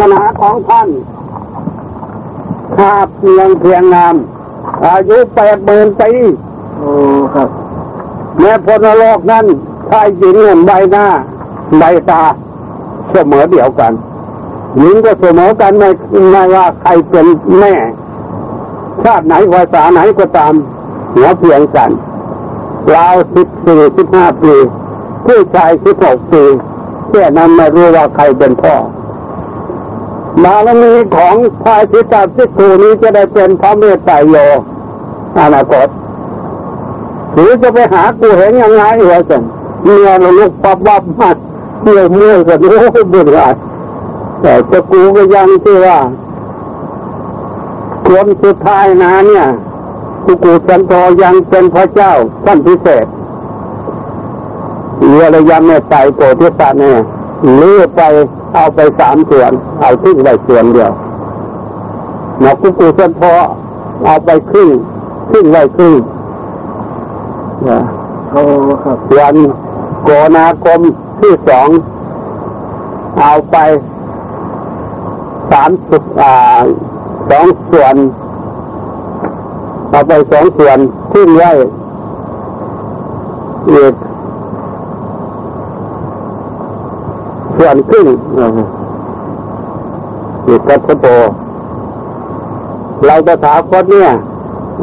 ศาสนาของท่านข้าเพียงเพียงงาม อายุแปดหมื่นปีโอ้ครับ แม้พลโลกนั้นชายหญิงเห็นใบหน้า ใบตา เสมอเดียวกันหญิงก็เสมอกันไม่ไม่ว่าใครเป็นแม่ ชาติไหนภาษาไหนก็ตามหัวเพียงกันราวสิบสี่สิบห้าปีผู้ชายสิบหกปีแค่นั้นไม่รู้ว่าใครเป็นพ่อ บารมีของพายสิตาสิคูนี้จะได้เป็นพระเมตไตรโยอนาคตหรือจะไปหากูเห็นยังไงเหรอสันเมียเราลุกปับปับมาเมื่อยเมื่อยกันโอ้ยเบื่อแต่จะกูก็ยังที่ว่าคนสุดท้ายนะเนี่ยกูกูสันโตยังเป็นพระเจ้าท่านพิเศษเรือระยำเนี่ยไปโปรติสัตว์เนี่ยเลือไป เอาไปสามส่วน เอาทิ้งไว้ส่วนเดียวหนอกกูกูสันโตเอาไปครึ่งทิ้งไว้ครึ่งเนี่ยโอ้ครับวันโกนาคมที่สองเอาไปสามสิบอ่าสองส่วนเอาไปสองส่วนทิ้งไว้อีก ส่วนครึ่งอ่าอีกกัตโปเราจะถาคตเนี่ย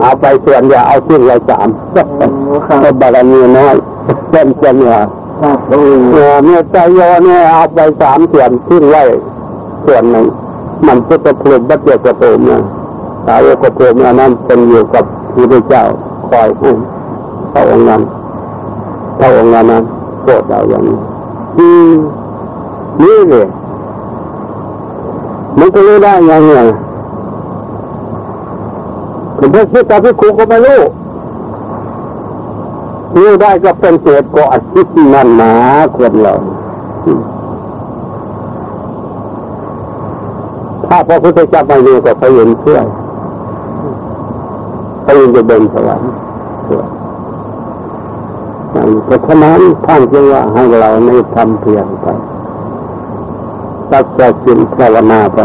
เอาไปส่วนอย่าเอาทิ้งไว้สามโอ้ครับก็บารมีน้อยเป็นเจเนี่ยครับโอ้เออเนี่ยใจโยเนี่ยเอาไปสามส่วนทิ้งไว้ส่วนหนึ่งมันก็จะพลุบัตเจกระโตมนะสาวกระโตมอันนั้นเป็นอยู่กับพระเจ้าคอยให้พระองค์นั้นพระองค์นั้นโปรดเราอย่างนี้อืม นี่เลยมันก็รู้ได้ยังไงผมไม่คิดกับพี่ครูก็ไม่รู้รู้ได้ก็เป็นเศษก่อนนั่นหนาคนเราถ้าพระพุทธเจ้าไม่มีก็ไปเห็นช่วยไปเห็นจะเดินสวรรค์ช่วยเพราะฉะนั้นท่านจึงว่าให้เราไม่ทำเพียงไป รักษาศีลภาวนาไป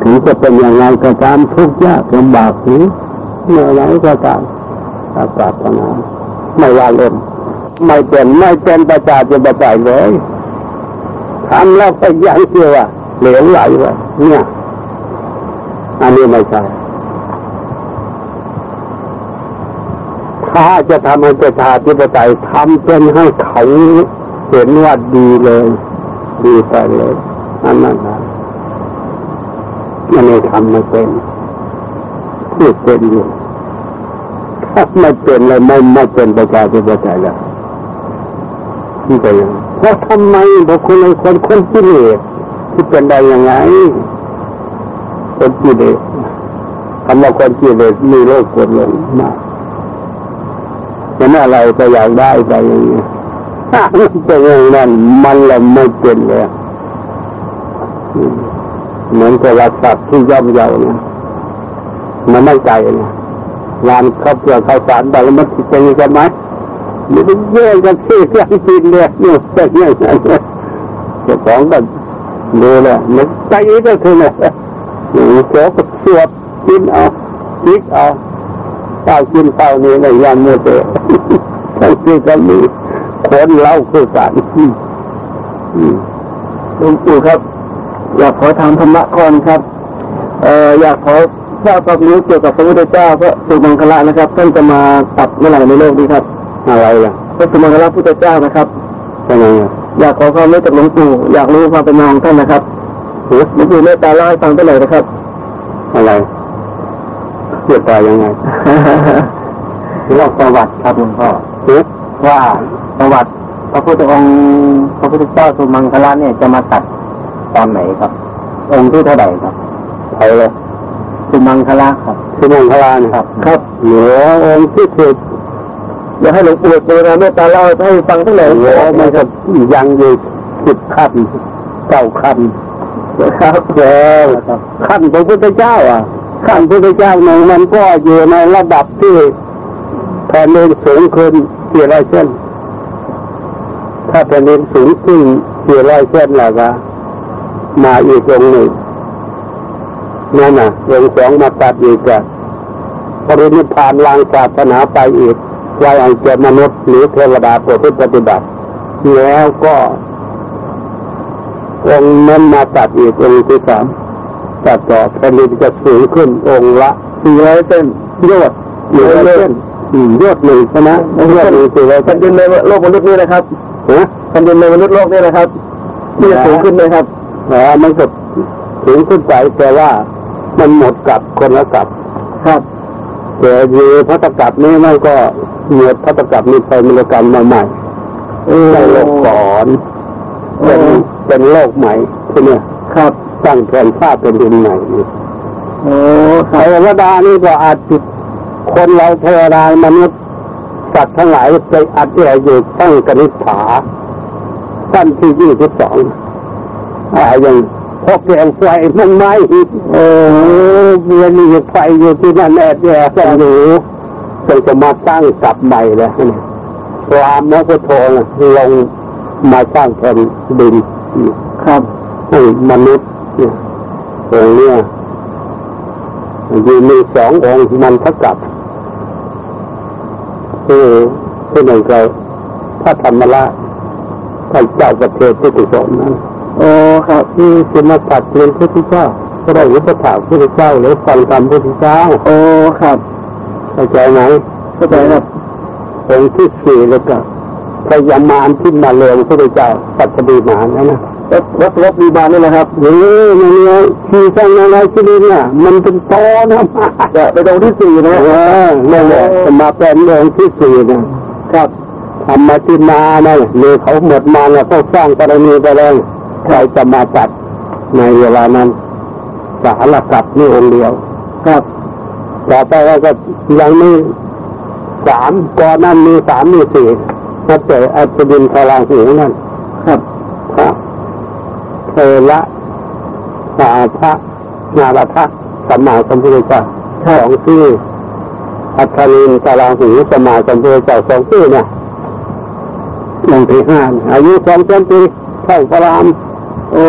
ถึงจะเป็นอย่างไรก็ตามทุกข์ยากลำบากหรือเมื่อไรก็ตามถ้าปรารถนาไม่ว่าเล่นไม่เป็นไม่เป็นประจาจะประจายเลยทำแล้วก็ยังเชื่อว่าเหลวไหลวะเนี่ย อันนี้ไม่ใช่ถ้าจะทำให้ประชาธิปไตยทำเป็นให้เขา เห็นว่าดีเลย ดีไปเลยอันนั้นนะอันนี้ทำไม่เป็นพูดเป็นอยู่ถ้าไม่เป็นเลยไม่ไม่เป็นประชาธิปไตยแล้วที่ไปยังเพราะทำไมเพราะคนในคนคนกิเลสที่เป็นได้ยังไงคนกิเลสคำว่าคนกิเลสมีโลกกดลงมากเห็นอะไรก็อยากได้ไปอย่างนี้ เป็นอย่างนั้นมันละไม่เป็นเลยเหมือนกับว่าสัตว์ที่ย่อมเยาเนี่ยมันไม่ใจเนี่ยงานครอบครัวข้าวสารไปแล้วมันเป็นยังไงไหมมันเป็นแย่งกันที่เรื่องกินเนี่ยนี่เป็นอย่างนั้นเจ้าของก็ดูเลยมันใจก็คือเนี่ยหนูโจ๊กสวดกินเอาคิดเอาข้าวกินข้าวนี่ในยามมือเตะทั้งที่ก็มี คนเล่าคือกันอืมอืมหลวงปู่ครับ อยากขอถามธรรมะก่อนครับ เอ่ออยากขอทราบความรู้เกี่ยวกับพระพุทธเจ้าพระสุมังคละนะครับท่านจะมาตัดเมื่อไหร่ในโลกนี้ครับ อะไรล่ะพระสุมังคละพุทธเจ้านะครับเป็นยังไงอยากขอความรู้จากหลวงปู่อยากรู้ความเป็นมาของท่านนะครับหลวงปู่เมตตาเล่าให้ฟังเท่าไหร่นะครับ อะไรเกี่ยวกับยังไงเล่าประวัติครับหลวงพ่อเอ๊ะ ว่าประวัติพระพุทธองค์พระพุทธเจ้าสุมังคละเนี่ยจะมาตัดตอนไหนครับ องค์ที่เท่าไหร่ครับไปเลยสุมังคละครับที่มังคลาเนี่ยครับ ครับเหนือองค์ที่สุดอยากให้หลวงปู่เจริญเมตตาเล่าให้ฟังเท่าไหร่เหนือมันก็ยังอยู่สิบขั้นเก้าขั้นครับเออขั้นพระพุทธเจ้า อะขั้นพระพุทธเจ้าหนึ่งมันก็อยู่ในระดับที่แผ่นดินสูงขึ้น กี่ร้อยเส้น ถ้าแผ่นดินสูงขึ้นสี่ร้อยเส้นแล้วก็มาอีกองหนึ่งนั่นน่ะองค์สองมาตัดอีกอะปรินิพานวางศาสนาไปอีกไว้อันเกิดมนุษย์หรือเทวดาโปรดปฏิบัติ แล้วก็องค์นั้นมาตัดอีกองค์ที่สามตัดต่อแผ่นดินจะสูงขึ้นองค์ละสี่ร้อยเส้นยอดหนึ่งเส้น ยอดหนึ่งใช่ไหมยอดหนึ่งสี่ร้อยแผ่เส้นนดินในโลกมนุษย์นี่นะครับฮะแผ่นดินในมนุษย์โลกนี่นะครับที่จะสูงขึ้นเลยครับอ๋อมันก็สูงขึ้นไปแต่ว่ามันหมดกับคนละกับครับแต่ยีพัตกับนี้มันก็หมดพัตกับนี้ไปมีกรรมมาใหม่โอ้ได้โลกก่อนเป็นเป็นโลกใหม่ที่เนี่ยครับสร้างแผ่นฟ้าเป็นดินใหม่นี่โอ้คเทรับวดานี่ก็อาจจะ คนเราเทวดามนุษย์สัตว์ทั้งหลายไปอาจจะอยู่ตั้งกนิษฐาขั้นที่ยี่สิบสองอ่าอย่างพวกแกงไฟมันไหมโอ้เวียนอยู่ไฟอยู่ที่นั่นแอดแย่กันอยู่จนจะมาสร้างกลับใหม่แล้วเนี่ยรามมกโทนะลงมาสร้างแผ่นดินอีกครับให้มนุษย์เนี่ยองค์เนี่ยอยู่มีสององค์มันเท่ากับ คือคือหนึ่งก็พระธรรมราชท่านเจ้าประเทศพุทธสมนั้นโอ้ครับที่สมาตัดเรียนพระพุทธเจ้าก็ได้อุปถากพระพุทธเจ้าหรือฟังธรรมพระพุทธเจ้าโอ้ครับเข้าใจไหมเข้าใจครับองค์ที่สี่แล้วก็พยามารที่มาเรียนพระพุทธเจ้าปัจจุบันนะนะ รถรถรถวีบานนี่นะครับเออมันเนี่ยที่สร้างอะไรที่นี่เนี่ยมันเป็นโตนะมาจะไปตรงที่สี่นะเออนั่นแหละจะมาเป็นเรื่องที่สี่นะครับธรรมตินาเนี่ยมีเขาหมดมาแล้วเขาสร้างกรณีไปแล้วใครจะมาจัดในเวลานั้นสารกัดนี่องค์เดียว ครับต่อไปเราก็ยังมีสามก่อนนั้นมีสามมีสี่นับแต่อัศดินทราหูนั่นครับพระ เทระสาพระนาราทะสัมมาสัมพุทธเจ้าสองชื่ออัครินทราหูสัมมาสัมพุทธเจ้าสองชื่อเนี่ยองค์ที่ห้าเนี่ยอายุสองแสนปีเท่าพระรามโอ้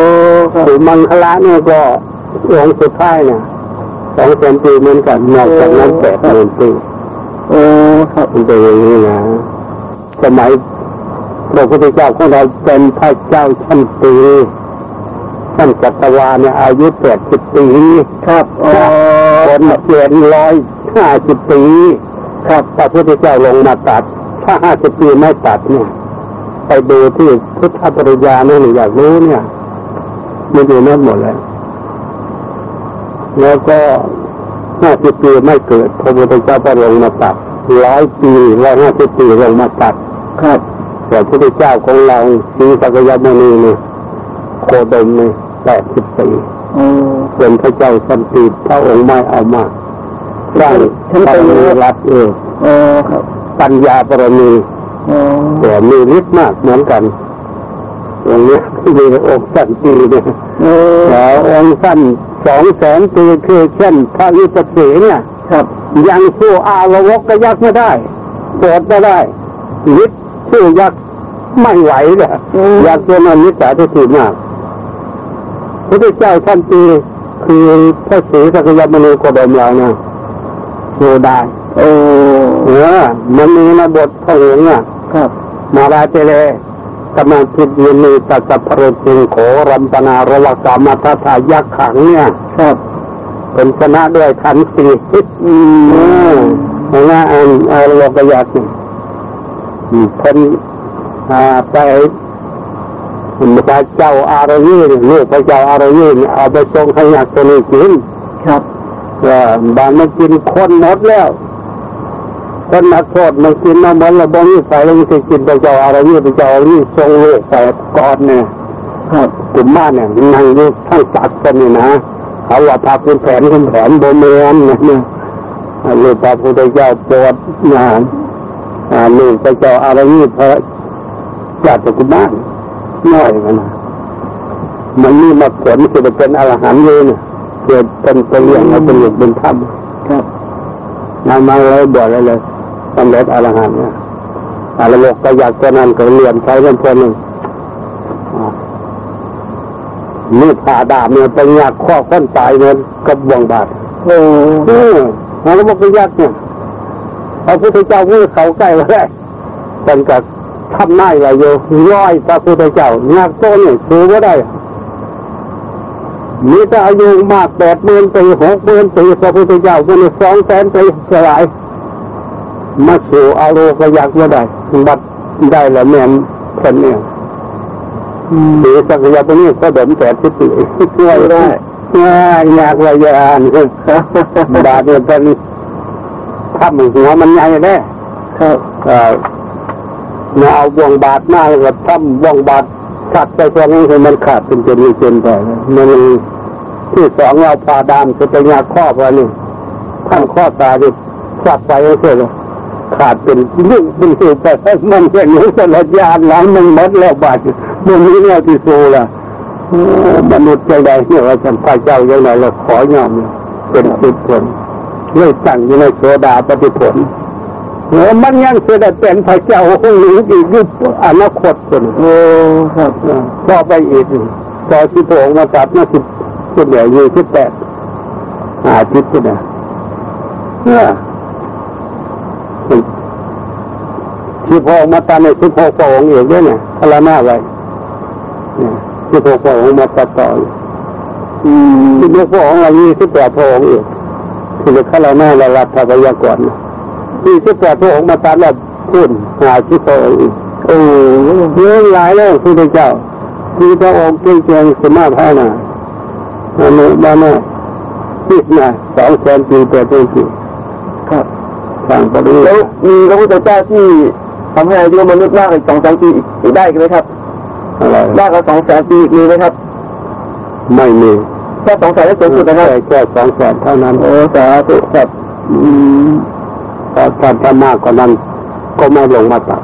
สุมังคละเนี่ยก็องค์สุดท้ายเนี่ยสองแสนปีเหมือนกันนอกจากนั้นแปดหมื่นปีโอ้ครับมันเป็นอย่างนี้นะสมัยพระพุทธเจ้าของเราเป็นพระเจ้าชั้นปี ท่านจักรวาลเนี่ยอายุแปดสิบปีครับโอ้คนเจ็ดร้อยห้าสิบปี ครับพระพุทธเจ้าลงมาตัด ถ้าห้าสิบปีไม่ตัดเนี่ย ไปดูที่พุทธปริยาเนี่ยอยากรู้เนี่ยมันอยู่นั่นหมดเลยแล้วก็ห้าสิบปีไม่เกิดพระพุทธเจ้าก็ลงมาตัดร้อยปีร้อยห้าสิบปีลงมาตัด ครับแต่พระพุทธเจ้าของเราสีสักยมุนีเนี่ย โคดมเนี่ยแปดสิบปีโอ้เป็นพระเจ้าสันติพระองค์ไม่เอามาสร้างพระมีรัฐเออโอ้ครับปัญญาปรมีโอ้แต่มีฤทธิ์มากเหมือนกันองค์เนี้ยมีองค์สั้นปีเนี่ยโอ้แล้วองค์สั้นสองแสนปีคือเช่นพระยุทธศีเนี่ยครับยังสู้อาววกกยักษ์ไม่ได้โกรธไม่ได้ฤทธิ์สู้ยักษ์ไม่ไหวเลยยักษ์ตัวนั้นนิสัยที่สุดมาก พระเจ้าท่านปีคือพระศรีสักยมณีโคดมเราเนี่ยสู้ได้โอ้เออมันมีในบทพระองค์อะครับ มาราเจเลกำลังคิดยืนมีตัสสะพระจิงโขรัมปนาระวกามาทธายักษ์ขังเนี่ยครับเป็นชนะด้วยขันสีอืมเห็นไหมอันอันโลกยักษ์เนี่ยอืมเป็นอ่าไป พระเจ้าอารยีเนี่ยลูกพระเจ้าอารยีเนี่ยเอาไปส่งให้ยักษ์ตัวนี้กินครับว่าบางมันกินคนหมดแล้วคนนักโทษมันกินมาหมดแล้วบางทีใส่แล้วมันจะกินพระเจ้าอารยีพระเจ้าอารยีส่งลูกไปก่อนเนี่ยครับกลุ่มบ้านเนี่ยนั่งอยู่ทั้งตักกันนี่นะเขาว่าพาคุณแผนคุณแผนโบเมียนนะเนี่ยลูกพระพุทธเจ้าโปรดนะอ่าลูกพระเจ้าอารยีพระญาติกุมาร น้อยกันนะมันนี่มาผลคือจะเป็นอรหันต์เลยเนี่ยเกิดเป็นเป็นเรื่องแล้วเป็นหลุกเป็นถ้ครับำนำมาเลยบวชเลยเลยสำเร็จอรหันต์เนี่ยอารมณ์ก็อยากจะนั่นก็เรียนใช้กันคนหนึ่งอ่ามีดผ่าดาบเนี่ยเป็นยากข้อค้นตายเนี่ยกับบ่วงบาดโอ้เออมันก็บอกเป็นยากเนี่ยพระพุทธเจ้าพูดเขาใกล้ไว้ได้เป็นกับ ทำหน้าอะไรอยู่ร้อยพระพุทธเจ้ายากโตเนี่ยสู้ก็ได้มีแต่อายุมากแปดหมื่นปีหกหมื่นปีพระพุทธเจ้าคนนี้สองแสนปีสลาย มาสู่อาโลกยักษ์ก็ได้บัดได้แล้วแม่นคนเนี่ยหรือสักยะตัวนี้ก็เดิมแปดสิบปีช่วยได้ง่ายยากระยานบาดเนี่ยเป็นถ้ำหัวมันใหญ่แน่ครับเอ่อ มาเอาบ่วงบาดมาแล้วก็ทำบ่วงบาดขัดไปตรงนี้ให้มันขาดเป็นเจนเจนไปมันที่สองเราพาดามสุตยาข้อพอนี่ท่านข้อตาดิขัดไปเรื่อยเลยขาดเป็นยิ่งเป็นสิแต่มันเป็นหนูสลัดยานหลังมันหมดแล้วบาดมันนี้เนี่ยที่สูละมนุษย์ใจใดเนี่ยว่าฉันพระเจ้าอย่างไรเราขอยอมเนี่ยเป็นสิบคนเลยสั่งอยู่ในโสดาปฏิผล เออมันยังเสด็จเป็นพระเจ้าองค์หนึ่งอีกยุคอนาคตคนโอ้ครับต่อไปอีกต่อที่พระองค์มาตัดมาสิบสิบเหลือยี่สิบแปดหาทิศที่ไหนเนี่ยที่พระองค์มาตัดในสิบหกพระองค์อีกด้วยเนี่ยพระนาไว้เนี่ยที่พระพระองค์มาตัดต่ออืมที่พระองค์อายุสิบแปดพระองค์อีกที่เป็นข้าราชการรัฐพยากรณ์ ที่สิบแปดพระองค์มาตัดแล้วพูดหาที่พระองค์อีกโอ้เยอะหลายแล้วพระเจ้าที่พระองค์เก่งเก่งสมาภานาอันนี้บ้านนี้ที่นะสองแสนปีแปดปีครับทางปฏิแล้วมีพระพุทธเจ้าที่ทำให้อายุมนุษย์มากอีกสองแสนปีอีกได้อีกไหมครับอะไรมากกว่าสองแสนปีอีกมีไหมครับ ไม่มีแค่สองแสนได้สูงสุดนะครับแค่แค่สองแสนเท่านั้นโอ้สาธุครับอืม ถ้าถ้าถ้ามากกว่านั้น ก็ไม่ลงมาตัด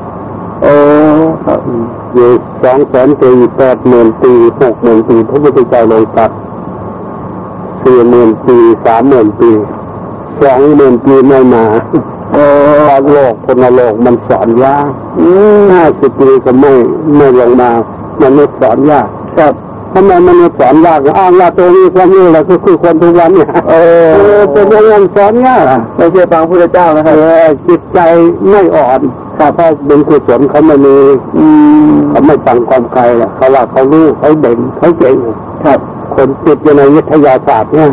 โอ้ครับอยู่สองแสนปีแปดหมื่นปีหกหมื่นปีพระพุทธเจ้าลงตัดสี่หมื่นปีสามหมื่นปีสองหมื่นปีไม่มาโอ้พอโลกพนโลกมันสอนยากอืมห้าสิบปีก็ไม่ไม่ลงมา มันไม่สอนยากครับ ทำไมมันไม่สอนยากอ้างว่าตัวนี้ความนี้แหละก็คือคนทุกวันเนี่ยโอ้เออเป็นยังไงสอนยากอะไม่เชื่อฟังพระพุทธเจ้านะคเอรับอจิตใจไม่อ่อนถ้าเพราะเป็นกุศลเขาไม่มีอืมเขาไม่ฟังความใครแหละเขาว่าเขารู้เขาเด่นเขาเก่งครับ คนติดอยู่ในวิทยาศาสตร์เนี่ย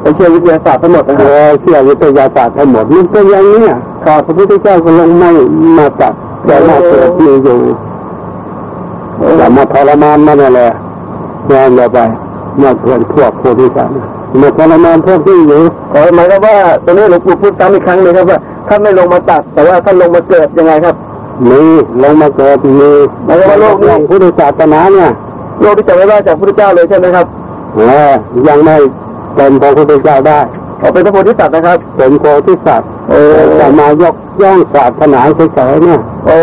ไม่เชื่อวิทยาศาสตร์ทั้งหมดนะเอครับอเชื่อวิทยาศาสตร์ทั้งหมดมันเป็นอย่างนี้อะข้าพระพุทธเจ้าก็ลงไม่มาจับแต่มาเกิดมีอยู่อย่ามาทรมานมันนั่นแหละ งานเราไปมาเพื่อนพวกพวกที่สามมาทรมานพวกที่อยู่ขอหมายความว่าตอนนี้หลวงปู่พูดซ้ำอีกครั้งหนึงครับว่าท่านไม่ลงมาตัดแต่ว่าท่านลงมาเกิดยังไงครับมีลงมาเกิดมีหมายความว่าโลกนี้พุทธศาสนาเนี่ยโลกที่จะไม่ว่าจากพระพุทธเจ้าเลยใช่ไหมครับเออยังไม่เป็นพระพุทธเจ้าได้ขอเป็นพระโพธิสัตว์นะครับ เป็นโพธิสัตว์โอ้แต่มายกย่องศาสนาเฉยๆเนี่ยโอ้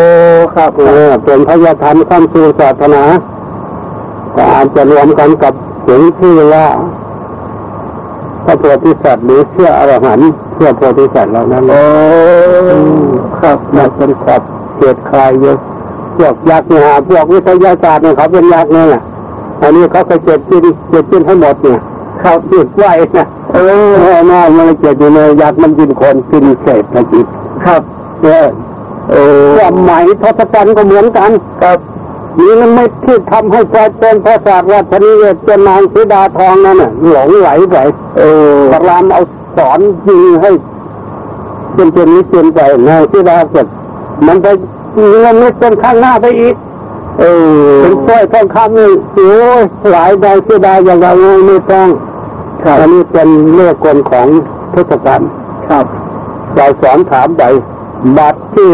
ครับเออเป็นพระยาธรรมข้ามสู่ศาสนา ก็อาจจะรวมกันกับถึงที่ว่าพระโพธิสัตว์หรือเชื่ออรหันต์เชื่อโพธิสัตว์เหล่านั้นโอ้ครับมันเป็นขอบเกิดคลายเยอะพวกยักษ์เนี่ยพวกวิทยาศาสตร์เนี่ยเขาเป็นยักษ์เนี่ยแหละอันนี้เขาไปเจ็บกินเจ็บกินให้หมดเนี่ยเขาจิตไว้นะโอ้เออน่ามันเจ็บอยู่ในยักษ์มันกินคนกินเศษนะจิตครับเออโอ้ความหมายทศกัณฐ์ก็เหมือนกัน ครับ นี่มันไม่ที่ทำให้กลายเป็นพระศาสตร์ว่าชนิเวศเจนนางสีดาทองนั่นน่ะหลงไหลไปโอ้พระรามเอาสอนยิงให้เป็นเจนนี้เจนไปนางสีดาเสร็จมันไปเงินนิดเป็นข้างหน้าไปอีกโอ้เป็นสร้อยทองคำนี่โอ้ยหลายนางสีดาอย่างเราไม่ต้องครับอันนี้เป็นเรื่องกลของทศกัณฐ์ครับเราสอนถามไปบัตรที่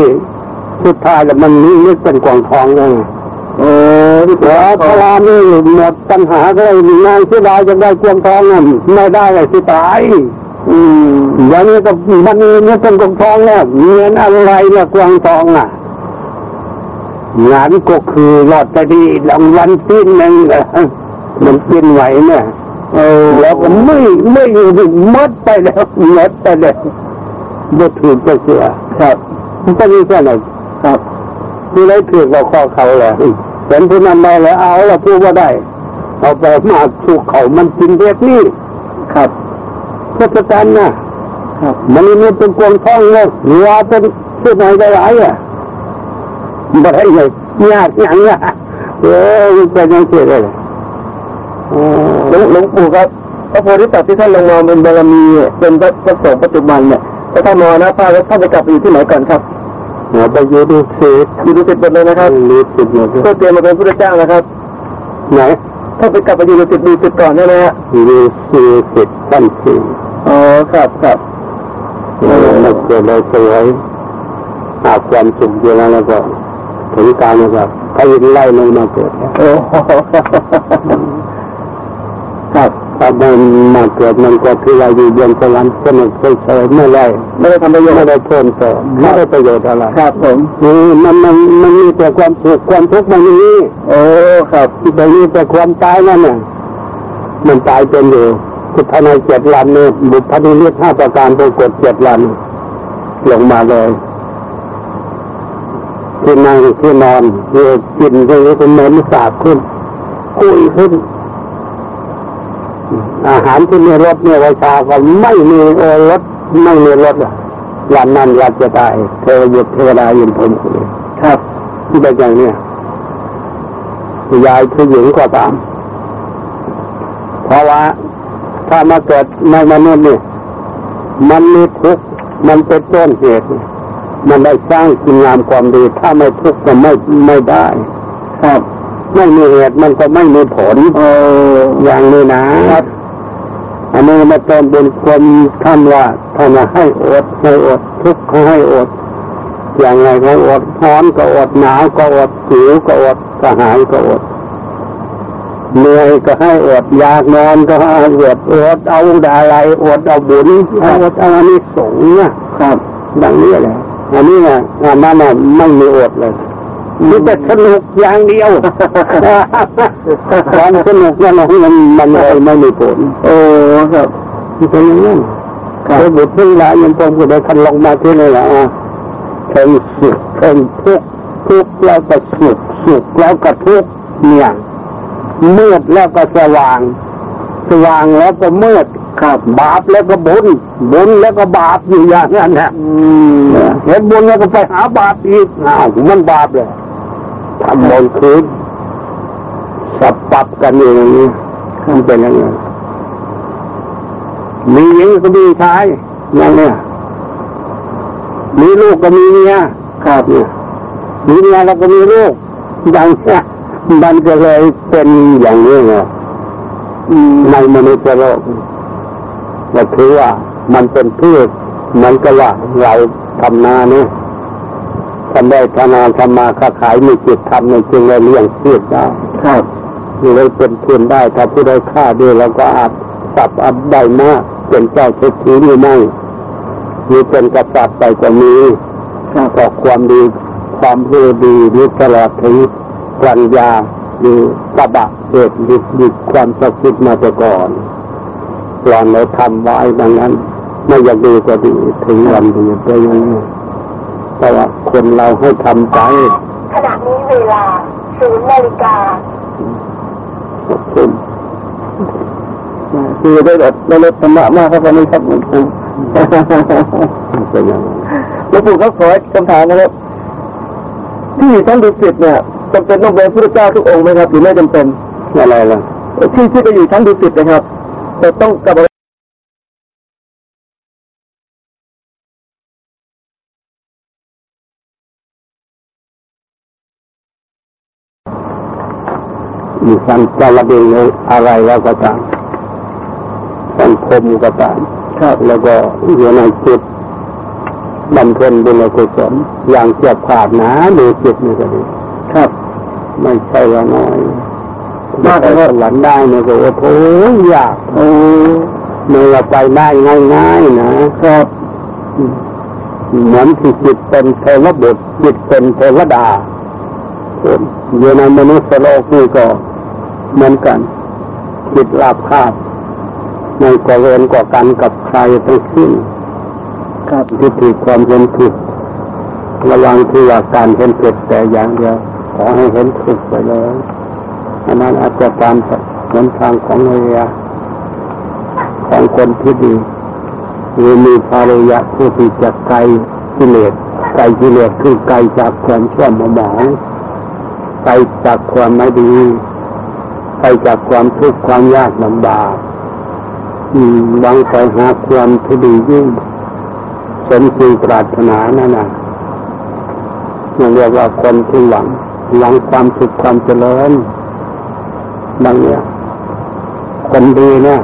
สุดท้ายแล้วมันนี่นึกเป็นกล่องทองไง โอ้ที่แล้ตัวพระรามนี่หมดปัญหาก็เลยนางสีดาจะได้กวงทองน่ะไม่ได้เลยสิตายอืมอย่างนี้ก็มันนี่เป็นกวงทองเนี่ยเงินอะไรเนี่ยกวงทองอะงานก็คือหลอตเตอรี่รางวัลที่หนึ่งอะมันกินไหวเนี่ยเออแล้วก็ไม่ไม่อยู่ดิหมดไปแล้วมดไปแล้วบ่ถูกก็เสียครับมันก็มีแค่ไหนครับที่ไรถือเราข้อเขาแหละ เห็นผู้นำไปแล้วเอาละพูดว่าได้เอาไปมาสู่เขามันจริงเรียกนี่ครับเทศกาลนะครับมันนี่เป็นกวงท้องเลยหรือว่าเป็นชื่อไหนได้หลายอะบ่ได้เลยยากอย่างเงี้ยเออมันเป็นยังไงเลยโอ้หลวงหลวงปู่ครับพระโพธิสัตว์ที่ท่านลงมาเป็นบารมีเป็นพระพระสงฆ์ปัจจุบันเนี่ยถ้าท่านมรณภาพแล้วท่านจะกลับไปอยู่ที่ไหนก่อนครับ หัวไปอยูดูสิตอยู่ดุสิตหมดเลยนะครับดูสิตหมดเลเพื่อยเตรียมมาเป็นพระเจ้านะครับ ไหน ถ้าไปกลับไปอยู่ดุสิตดุสิตก่อนใช่ไหมฮะดูสิตขั้นสี่อ๋อครับครับเราเกิดเราสวยหาความสุขอยู่แล้วแล้วก็ถึงการแล้วก็พยินไล่ลงมาเกิดแล้วโอ้ โหครับถ้ามันมาเกิดมันก็คือเราอยู่บนสวรรค์สนุกเฉยๆไม่ได้ไม่ได้ทำประโยชไม่น์ได้เพิ่มเติมไม่ได้ประโยชน์อะไรครับผมนี่มันมันมันมีแต่ความสุขความทุกข์มันมีโอ้ครับแต่มีแต่ความตายนั่นน่ะมันตายเป็นอยู่คือภายในเจ็ดวันเนี่ยบุพนิมิตห้าประการปรากฏเจ็ดวันลงมาเลยที่นั่งที่นอนเอกินก็เลยเป็นเหม็นสาบขึ้น คุยขึ้น อาหารที่มีรสเนี่ยวิชาก็ไม่มีโอรสไม่มีรสอะวันนั้นวันจะตายเทวยุทธเทวดายินผมคุยครับที่เป็นอย่างเนี้ยยายผู้หญิงก็ตามเพราะว่าถ้ามาเกิดในมนุษย์นี่มันมีทุกข์มันเป็นต้นเหตุ มันได้สร้างคุณงามความดี ถ้าไม่ทุกข์ก็ไม่ไม่ได้ ครับ ไม่มีเหตุมันก็ไม่มีผลโอ้อย่างนี้นะอันนี้มาเติมบนความท่านว่าท่านว่าให้อดให้อดทุกข์ก็ให้อด อย่างไรก็อดร้อนก็อดหนาวก็อดหิวก็อดกระหายก็อดเหนื่อยก็ให้อดอยากนอนก็ให้อดอดเอาอะไรอดเอาบุญเอาอดเอาอันนี้สงส์เนี่ยครับดังนี้แหละอันนี้นะอันนั้นน่ะไม่มีอดเลย มีแต่สนุกอย่างเดียวความสนุกนั่นนะมันมันเลยไม่มีผลโอ้ครับมันเป็นอย่างนั้นครับบุตรทั้งหลายยังผมก็ได้คันลงมาที่นี่แหละอะเพ่งสุขเพ่งทุกข์ทุกข์แล้วก็สุขสุขแล้วก็ทุกข์เนี่ยมืดแล้วก็สว่าง สว่างแล้วก็มืดครับ บาปแล้วก็บุญบุญแล้วก็บาปอยู่อย่างนั้นแหละอืมเห็นบุญแล้วก็ไปหาบาปอีกอ้าวมันบาปเลย ทำบุญคืนสับปับกันอยู่อย่างนี้มันเป็นอย่างนี้มีหญิงก็มีชายอย่างเนี้ยมีลูกก็มีเมียครับเนี่ยมีเมียแล้วก็มีลูกอย่างเนี้ยมันก็เลยเป็นอย่างนี้ไงในมนุษย์โลกก็ถือว่ามันเป็นพืชเหมือนกับว่าเราทำนาเนี่ย ทำได้ทำนาทำมาค้าขายมีจิตทำในจึงได้เลี้ยงพืชได้ครับมีได้เป็นทุนได้ ถ้าผู้ใดฆ่าด้วยเราก็อาจสับอับได้มากเป็นเจ้าเศรษฐีมีไม่มีเป็นกษัตริย์ไปก็มีครับเพราะความดีความรู้ดีนี่ตลอดถึงปัญญาหรือตบะเดชดิดิความศักดิ์สิทธิ์มาแต่ก่อนหลอนเราทำไว้ดังนั้น ไม่อยากดีก็ดีถึงวันดีไปอย่างนี้ แต่ว่าคนเราให้ทำใจขณะนี้เวลาศูนย์นาฬิกาขอบคุณคือได้แบบได้รสธรรมะมากครับวันนี้ครับหลวงปู่เป็นอย่างนั้นหลวงปู่ครับขอคำถามนะครับที่ชั้นดุสิตเนี่ยจำเป็นต้องเป็นพระเจ้าทุกองค์ไหมครับหรือไม่จำเป็นอะไรล่ะที่ที่ไปอยู่ชั้นดุสิตนะครับแต่ต้องกลับ มีสันจระเบงอะไรแล้วก็ตามสันคมก็ตามครับแล้วก็อยู่ในจิตบำเพ็ญบุญกุศลอย่างเฉียบขาดนะดูจิตนี่ก็ดีครับ ไม่ใช่ว่าน้อยมากแต่เลยว่าหลังได้เนี่ยก็โอ้โหยากโอ้เมื่อไปได้ง่ายๆนะครับอืมเหมือนที่จิตเป็นเทวบุตรจิตเป็นเทวดาคนอยู่ในมนุษย์โลกนี่ก็ เหมือนกันจิตลาบคาบไม่ก่อเวรก่อกันกับใครทั้งสิ้นครับทิฏฐิความเห็นผิดระวังที่ว่าการเห็นผิดแต่อย่างเดียวขอให้เห็นถูกไปเลยอันนั้นอาจจะตามหนทางของเรียของคนที่ดีหรือมีภารยะผู้ที่จะไกลกิเลสไกลกิเลสคือไกลจากความชั่วหมองไกลจากความไม่ดี ไกลจากความทุกข์ความยากลำบากหวังไปหาความที่ดียิ่งสมจริงปรารถนานั่นน่ะนั่นเรียกว่าคนที่หวังหวังความสุขความเจริญบางเนี่ยคนดีเนี่ย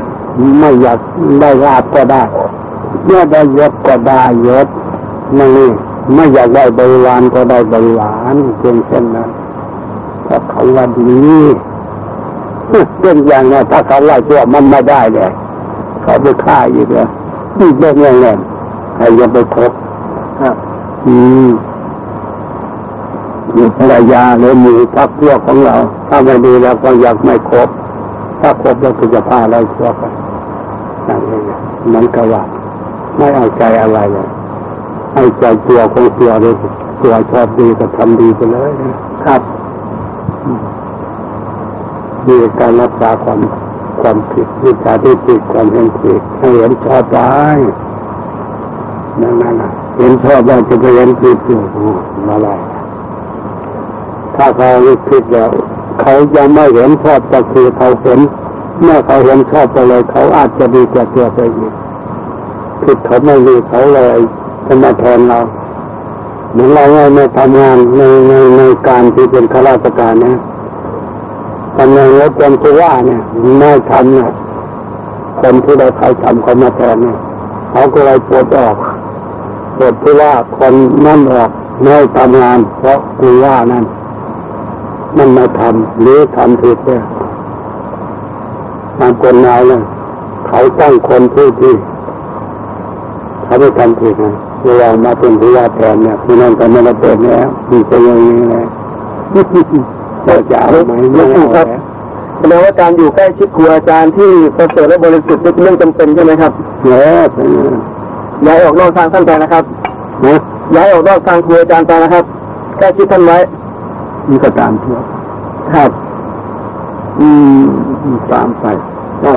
ไม่อยากได้ลาบก็ได้เมื่อได้ยศก็ได้ยศนั่นนี่ไม่อยากได้บริวารก็ได้บริวารเพียงเช่นนั้นเพราะเขาว่าดี เรื่องอย่างเนี้ยถ้าเขาว่าชั่วมันไม่ได้เลยเขาไปฆ่าอีกเลยนี่เรื่องอย่างนี้ใครจะไปคบครับอืมมีภรรยาหรือหมูพักพวกของเรา ถ้าไม่ดีแล้วก็อยากไม่ครบ ถ้าครบแล้วก็จะพาเราชั่วไปนั่นเองมันก็ว่า ไม่เอาใจอะไรเลยให้ใจตัวของตัวเลยตัวชอบดีก็ทำดีไปเลยนะครับ มีการรักษาความความผิดวิชาที่ผิดความเห็นผิดให้เห็นชอบได้นั่นนั่นนะเห็นชอบได้จะไปเห็นผิดอยู่อะไรถ้าเขาผิดแล้วเขายังไม่เห็นชอบก็คือเขาเห็นเมื่อเขาเห็นชอบไปเลย เขาอาจจะดีกว่าตัวไปอีกผิดเขาไม่ดีเขาเลยจะมาแทนเราเหมือนเราไม่ทำงานในในในการที่เป็นข้าราชการเนี่ย ทำงานแล้วคนที่ว่าเนี่ยไม่ทำเนี่ยคนที่เราเขาทำเขามาแทนเนี่ยเขาก็เลยปลดออกปลดที่ว่าคนนั่นออกไม่ทำงาน เพราะคือว่านั่นมันมาทำหรือทำผิดเนี่ยบางคนนายเนี่ยเขาตั้งคนผู้ที่เขาไม่ทำผิดนะเวลามาเป็นผู้ว่าแทนเนี่ยพี่น้องกันไม่ได้เป็นแล้วมีเป็นอย่างนี้เลย จะจะเอาไหมไม่เอาแล้วแสดงว่าการอยู่ใกล้ชิดครูอาจารย์ที่ประเสริฐและบริสุทธิ์เป็นเรื่องจำเป็นใช่ไหมครับเออเป็นไงย้ายออกนอกทางท่านไปนะครับนะย้ายออกนอกทางครูอาจารย์ไปนะครับใกล้ชิดท่านไว้มันก็ตามทั่วครับ อืมตามไปก็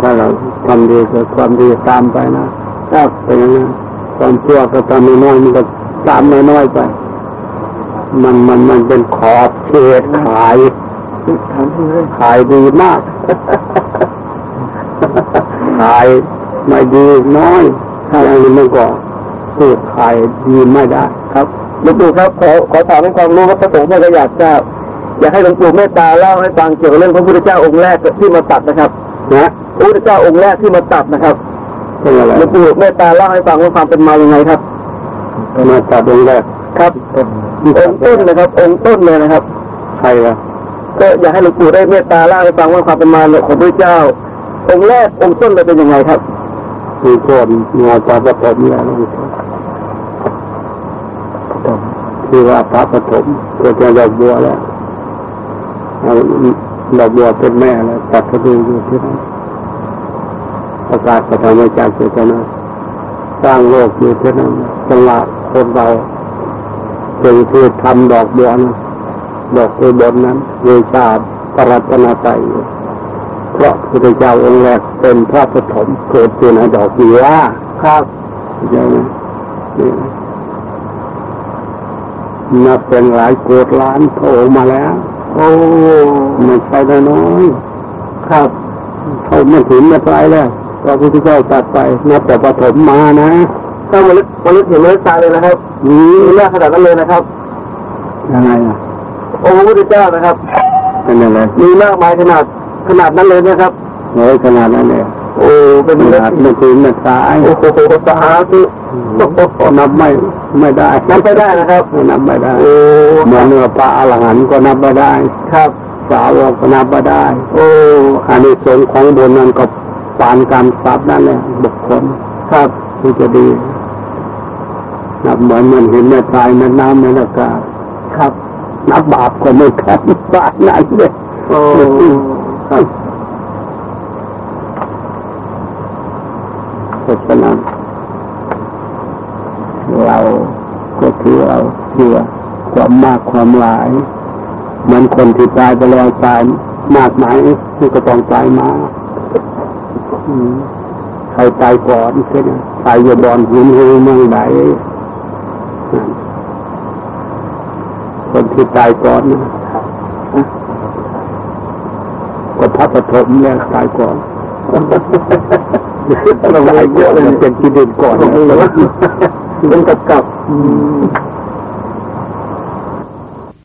ถ้าเราทำดีก็ความดีตามไปนะครับเป็นอย่างนั้นความชั่วก็ทำน้อยๆมันก็ตามน้อยๆไป มันมันมันเป็นขอบเขตขายถามที่เลยขายดีมาก ขายไม่ดีน้อยอย่างนี้มันก็พูดขายดีไม่ได้ ครับหลวงปู่ครับขอขอถามให้ความรู้ครับพระสงฆ์ท่านก็อยากทราบอยากให้หลวงปู่เมตตาเล่าให้ฟังเกี่ยวกับเรื่องพระพุทธเจ้าองค์แรกที่มาตัดนะครับนะพระพุทธเจ้าองค์แรกที่มาตัดนะครับเป็นอะไรหลวงปู่เมตตาเล่าให้ฟังว่าความเป็นมายังไงครับมาจากองค์แรก ครับองค์ต้นนะครับ องค์ต้นเลยนะครับใครล่ะก็อยากให้หลวงปู่ได้เมตตาเล่าให้ฟังว่าความเป็นมาของพระเจ้า องค์แรกองค์ต้นเลยเป็นยังไงครับมีคนงอจากปฐมแล้วที่ว่าพระปฐมเกิดจากดอกบัวแล้วเอาดอกบัวเป็นแม่แล้วตัดกระดูกอยู่ที่นั่นประกาศพระธรรมจักรอยู่ที่นั่นสร้างโลกอยู่ที่นั่นจังหวะคนเรา เป็นคือทำดอกบัวนะดอกบัวบนนั้นเวชาปรัตนาใจอยู่เพราะพระเจ้าองค์แรกเป็นพระปฐมเกิดเป็นดอกบัวครับใช่ไหมนี่นับเป็นหลายโกดล้านโผล่มาแล้ว โอ้ไม่ใช่น้อย ครับๆเขาไม่ถึงไม่ไปแล้วพระพุทธเจ้าตัดไปนับแต่ปฐมมานะ ถ้ามนุษย์มนุษย์เห็นมนุษย์ตายเลยนะครับนี่มีมากขนาดนั้นเลยนะครับยังไงอะองค์พระพุทธเจ้านะครับเป็นอะไรมีมากมายขนาดขนาดนั้นเลยนะครับโอ้ยขนาดนั้นเลยโอ้เป็นขมนุษนาดย์ไม่ถึงไม่ตายโอ้โหสาธุนับไม่ไม่ได้ นับไปได้นะครับนับไม่ได้โอ้เหมือนเนื้อปลาอรหันต์ก็นับไม่ได้ ครับ สาวกก็นับไม่ได้ โอ้อานิสงส์ของบุญนั้นก็ปานการทรัพย์นั่นแหละบุคคลครับที่จะดี นับเหมือนมันเห็นแม่ตายในน้ำในอากาศครับ นับบาปก็ไม่แข็งบาปนั้นเลยโอ้ครับเพราะฉะนั้นเราก็ถือเอาเชื่อความมากความหลายเหมือนคนที่ตายไปแล้วตายมากมายมันก็ต้องตายมาใครตายก่อนใช่ไหมตายอยบอนหินหูเมืองใดนั่น คนที่ตายก่อนนะก็พระปฐมเนี่ยตายก่อนเราตายเยอะเลยเป็นกิเลสก่อนเป็นกับกับอืม